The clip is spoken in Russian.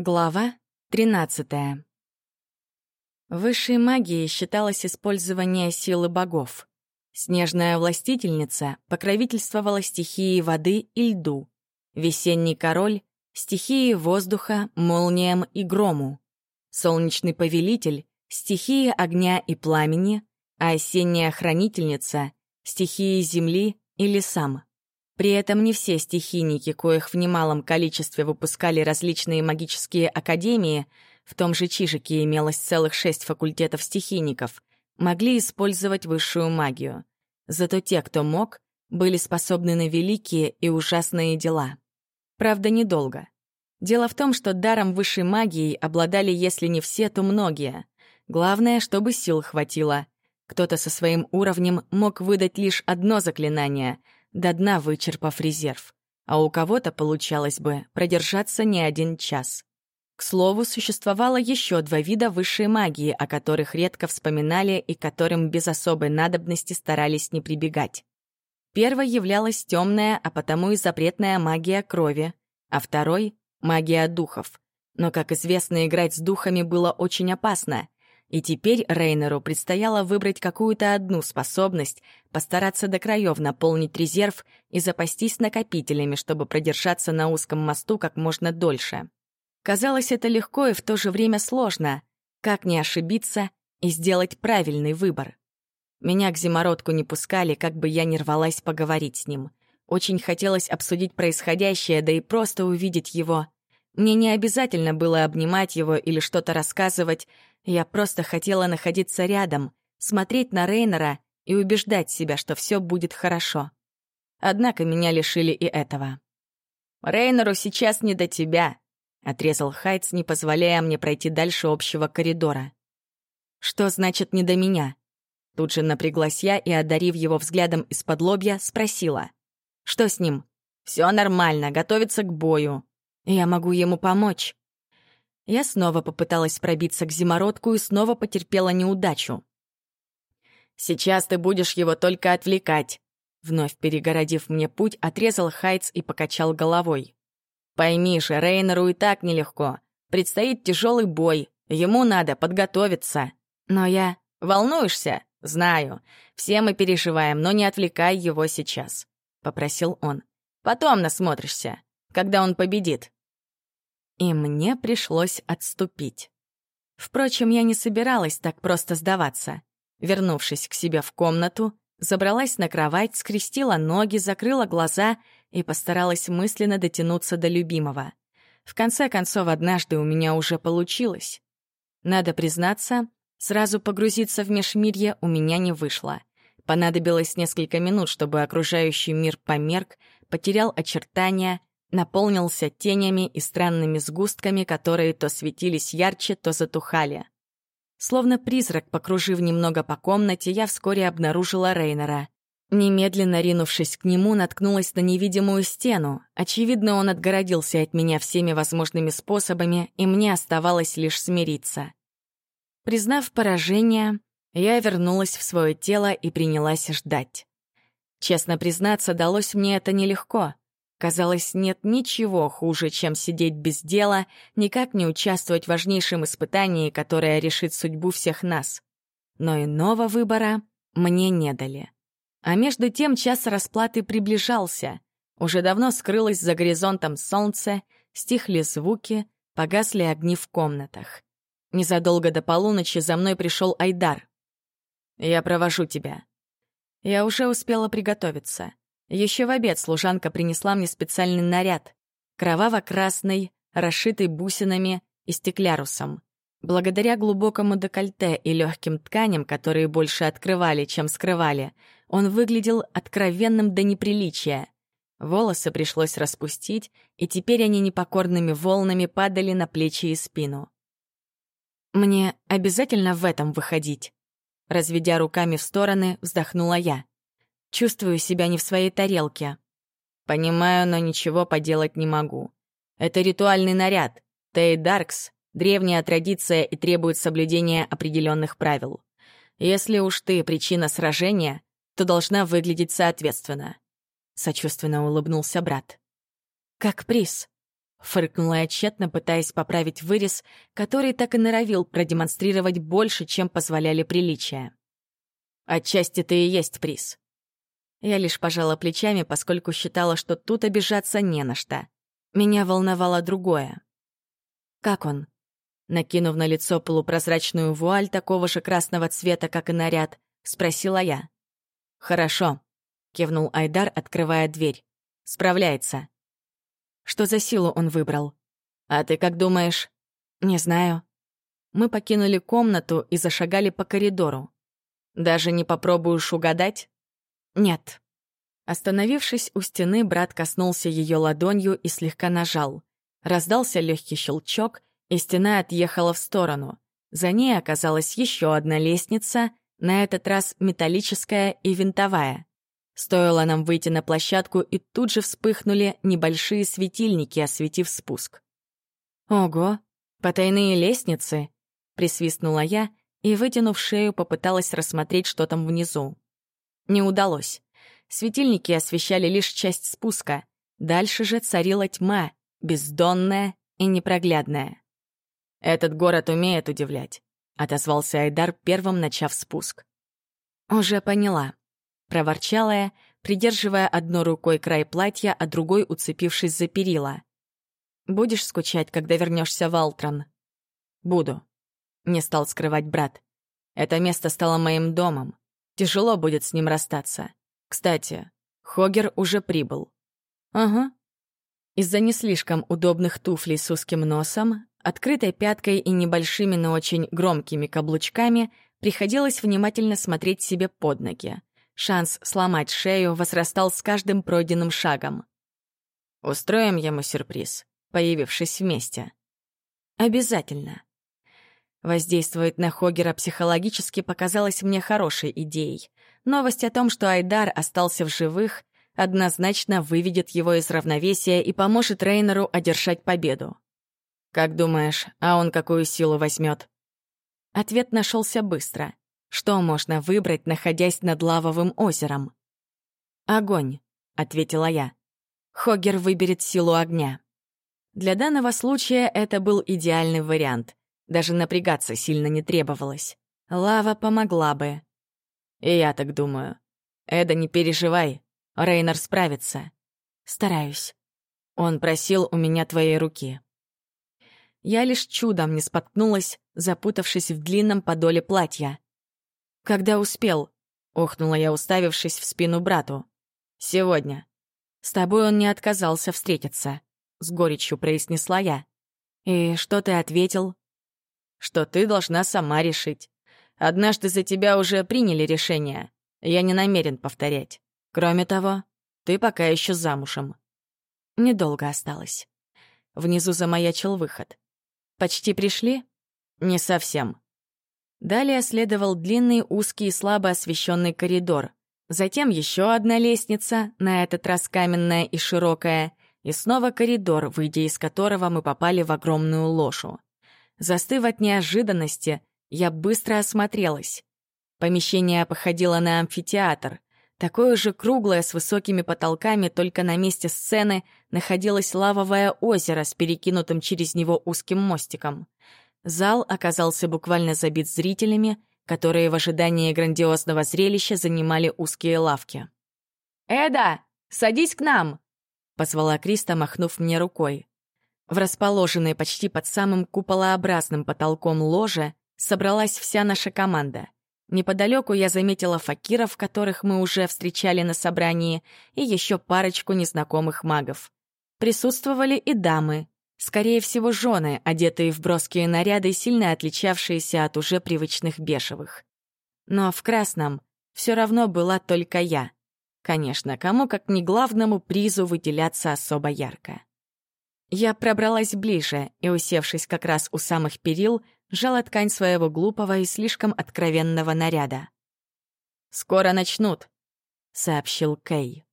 Глава 13. Высшей магией считалось использование силы богов. Снежная властительница покровительствовала стихии воды и льду, весенний король — стихии воздуха, молниям и грому, солнечный повелитель — стихии огня и пламени, а осенняя хранительница — стихии земли и лесам. При этом не все стихийники, коих в немалом количестве выпускали различные магические академии, в том же Чижике имелось целых шесть факультетов стихийников, могли использовать высшую магию. Зато те, кто мог, были способны на великие и ужасные дела. Правда, недолго. Дело в том, что даром высшей магии обладали, если не все, то многие. Главное, чтобы сил хватило. Кто-то со своим уровнем мог выдать лишь одно заклинание — до дна вычерпав резерв. А у кого-то получалось бы продержаться не один час. К слову, существовало еще два вида высшей магии, о которых редко вспоминали и которым без особой надобности старались не прибегать. Первой являлась темная, а потому и запретная магия крови, а второй — магия духов. Но, как известно, играть с духами было очень опасно. И теперь Рейнеру предстояло выбрать какую-то одну способность, постараться до краев наполнить резерв и запастись накопителями, чтобы продержаться на узком мосту как можно дольше. Казалось, это легко и в то же время сложно. Как не ошибиться и сделать правильный выбор? Меня к зимородку не пускали, как бы я ни рвалась поговорить с ним. Очень хотелось обсудить происходящее, да и просто увидеть его. Мне не обязательно было обнимать его или что-то рассказывать, я просто хотела находиться рядом, смотреть на Рейнера и убеждать себя, что все будет хорошо. Однако меня лишили и этого. «Рейнеру сейчас не до тебя», — отрезал Хайтс, не позволяя мне пройти дальше общего коридора. «Что значит «не до меня»?» Тут же напряглась я и, одарив его взглядом из-под лобья, спросила. «Что с ним?» «Все нормально, готовится к бою. Я могу ему помочь». Я снова попыталась пробиться к зимородку и снова потерпела неудачу. «Сейчас ты будешь его только отвлекать», Вновь перегородив мне путь, отрезал Хайтс и покачал головой. «Пойми же, Рейнеру и так нелегко. Предстоит тяжелый бой, ему надо подготовиться. Но я... Волнуешься? Знаю. Все мы переживаем, но не отвлекай его сейчас», — попросил он. «Потом насмотришься, когда он победит». И мне пришлось отступить. Впрочем, я не собиралась так просто сдаваться. Вернувшись к себе в комнату, забралась на кровать, скрестила ноги, закрыла глаза и постаралась мысленно дотянуться до любимого. В конце концов, однажды у меня уже получилось. Надо признаться, сразу погрузиться в межмирье у меня не вышло. Понадобилось несколько минут, чтобы окружающий мир померк, потерял очертания, наполнился тенями и странными сгустками, которые то светились ярче, то затухали. Словно призрак, покружив немного по комнате, я вскоре обнаружила Рейнера. Немедленно ринувшись к нему, наткнулась на невидимую стену. Очевидно, он отгородился от меня всеми возможными способами, и мне оставалось лишь смириться. Признав поражение, я вернулась в свое тело и принялась ждать. Честно признаться, далось мне это нелегко. Казалось, нет ничего хуже, чем сидеть без дела, никак не участвовать в важнейшем испытании, которое решит судьбу всех нас. Но иного выбора мне не дали. А между тем час расплаты приближался. Уже давно скрылось за горизонтом солнце, стихли звуки, погасли огни в комнатах. Незадолго до полуночи за мной пришел Айдар. «Я провожу тебя». Я уже успела приготовиться. Еще в обед служанка принесла мне специальный наряд. Кроваво-красный, расшитый бусинами и стеклярусом. Благодаря глубокому декольте и легким тканям, которые больше открывали, чем скрывали, он выглядел откровенным до неприличия. Волосы пришлось распустить, и теперь они непокорными волнами падали на плечи и спину. «Мне обязательно в этом выходить?» Разведя руками в стороны, вздохнула я. Чувствую себя не в своей тарелке. Понимаю, но ничего поделать не могу. Это ритуальный наряд. Тей Даркс — древняя традиция и требует соблюдения определенных правил. Если уж ты причина сражения, то должна выглядеть соответственно. Сочувственно улыбнулся брат. Как приз. Фыркнула я тщетно, пытаясь поправить вырез, который так и норовил продемонстрировать больше, чем позволяли приличия. «Отчасти ты и есть приз». Я лишь пожала плечами, поскольку считала, что тут обижаться не на что. Меня волновало другое. «Как он?» Накинув на лицо полупрозрачную вуаль такого же красного цвета, как и наряд, спросила я. «Хорошо», — кивнул Айдар, открывая дверь. «Справляется». Что за силу он выбрал? А ты как думаешь? Не знаю. Мы покинули комнату и зашагали по коридору. Даже не попробуешь угадать? Нет. Остановившись у стены, брат коснулся ее ладонью и слегка нажал. Раздался легкий щелчок, и стена отъехала в сторону. За ней оказалась еще одна лестница, на этот раз металлическая и винтовая. Стоило нам выйти на площадку, и тут же вспыхнули небольшие светильники, осветив спуск. «Ого, потайные лестницы!» — присвистнула я и, вытянув шею, попыталась рассмотреть, что там внизу. Не удалось. Светильники освещали лишь часть спуска. Дальше же царила тьма, бездонная и непроглядная. «Этот город умеет удивлять», — отозвался Айдар, первым начав спуск. «Уже поняла», — проворчала я, придерживая одной рукой край платья, а другой уцепившись за перила. «Будешь скучать, когда вернешься в Алтрон?» «Буду», — не стал скрывать брат. «Это место стало моим домом. Тяжело будет с ним расстаться. Кстати, Хогер уже прибыл». «Ага». Из-за не слишком удобных туфлей с узким носом, открытой пяткой и небольшими, но очень громкими каблучками приходилось внимательно смотреть себе под ноги. Шанс сломать шею возрастал с каждым пройденным шагом. Устроим ему сюрприз, появившись вместе. Обязательно. Воздействовать на Хогера психологически показалось мне хорошей идеей. Новость о том, что Айдар остался в живых, однозначно выведет его из равновесия и поможет Рейнеру одержать победу. «Как думаешь, а он какую силу возьмет? Ответ нашелся быстро. Что можно выбрать, находясь над лавовым озером? «Огонь», — ответила я. Хогер выберет силу огня. Для данного случая это был идеальный вариант. Даже напрягаться сильно не требовалось. Лава помогла бы. И я так думаю. Эда, не переживай. Рейнер справится. Стараюсь. Он просил у меня твоей руки. Я лишь чудом не споткнулась, запутавшись в длинном подоле платья. «Когда успел?» — охнула я, уставившись в спину брату. «Сегодня. С тобой он не отказался встретиться», — с горечью произнесла я. «И что ты ответил?» «Что ты должна сама решить. Однажды за тебя уже приняли решение. Я не намерен повторять. Кроме того, ты пока еще замужем». Недолго осталось. Внизу замаячил выход. «Почти пришли?» «Не совсем. Далее следовал длинный, узкий и слабо освещенный коридор. Затем еще одна лестница, на этот раз каменная и широкая, и снова коридор, выйдя из которого мы попали в огромную ложу. Застыв от неожиданности, я быстро осмотрелась. Помещение походило на амфитеатр. Такое же круглое, с высокими потолками, только на месте сцены находилось лавовое озеро с перекинутым через него узким мостиком. Зал оказался буквально забит зрителями, которые в ожидании грандиозного зрелища занимали узкие лавки. «Эда, садись к нам!» — позвала Криста, махнув мне рукой. В расположенной почти под самым куполообразным потолком ложе собралась вся наша команда. Неподалеку я заметила факиров, которых мы уже встречали на собрании, и еще парочку незнакомых магов. Присутствовали и дамы, Скорее всего, жены, одетые в броские наряды, сильно отличавшиеся от уже привычных бешевых. Но в красном все равно была только я. Конечно, кому как не главному призу выделяться особо ярко. Я пробралась ближе и, усевшись как раз у самых перил, сжала ткань своего глупого и слишком откровенного наряда. «Скоро начнут», — сообщил Кей.